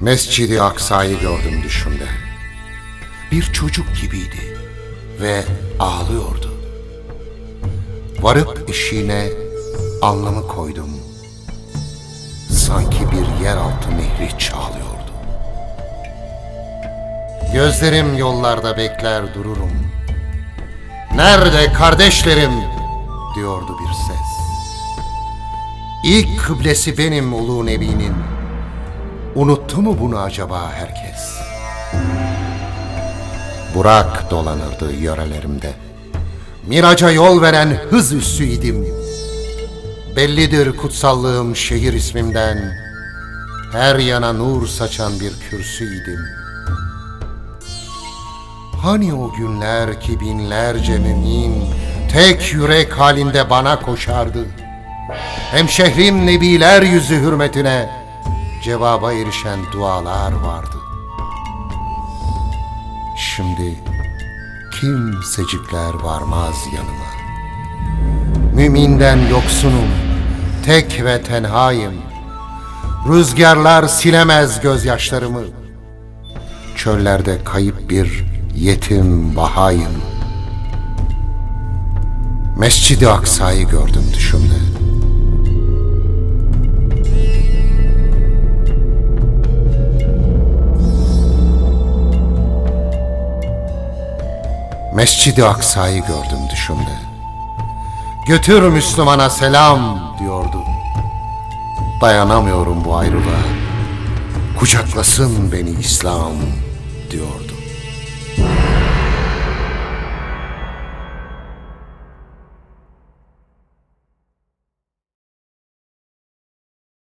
Mescidi Aksa'yı gördüm düşümde. Bir çocuk gibiydi ve ağlıyordu. Varıp eşiğine alnımı koydum. Sanki bir yeraltı nehri çağlıyordu. Gözlerim yollarda bekler dururum. Nerede kardeşlerim? diyordu bir ses. İlk kıblesi benim ulu nebinin. Unuttu mu bunu acaba herkes? Burak dolanırdı yörelerimde. Miraca yol veren hız üssüydim. Bellidir kutsallığım şehir ismimden. Her yana nur saçan bir kürsüydim. Hani o günler ki binlerce mümin tek yürek halinde bana koşardı. Hem şehrin nebiler yüzü hürmetine cevaba erişen dualar vardı. Şimdi kimsecikler varmaz yanıma. Müminden yoksunum, tek ve tenhayım. Rüzgarlar silemez gözyaşlarımı. Çöllerde kayıp bir yetim bahayım. Mescid-i Aksa'yı gördüm düşümde. Mescid-i Aksa'yı gördüm düşümde. Götür Müslümana selam diyordu. Dayanamıyorum bu ayrılığa. Kucaklasın beni İslam diyordu.